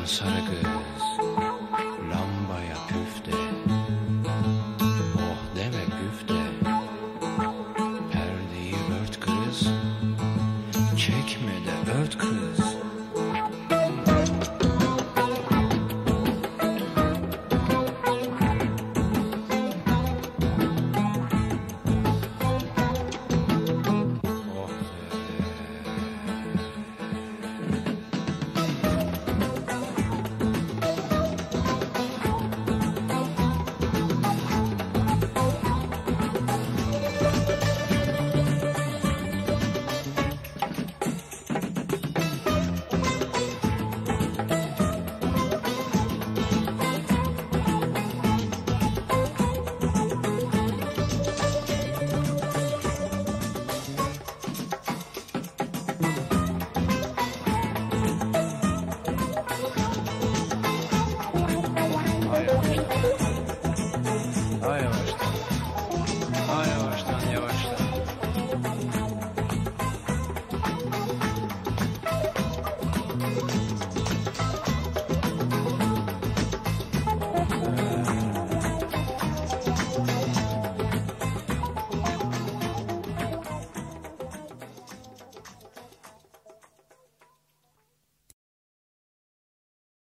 Aman sarı kız Lambaya püfte Oh deme güfte. Perdeyi ört kız Çekme de ört kız.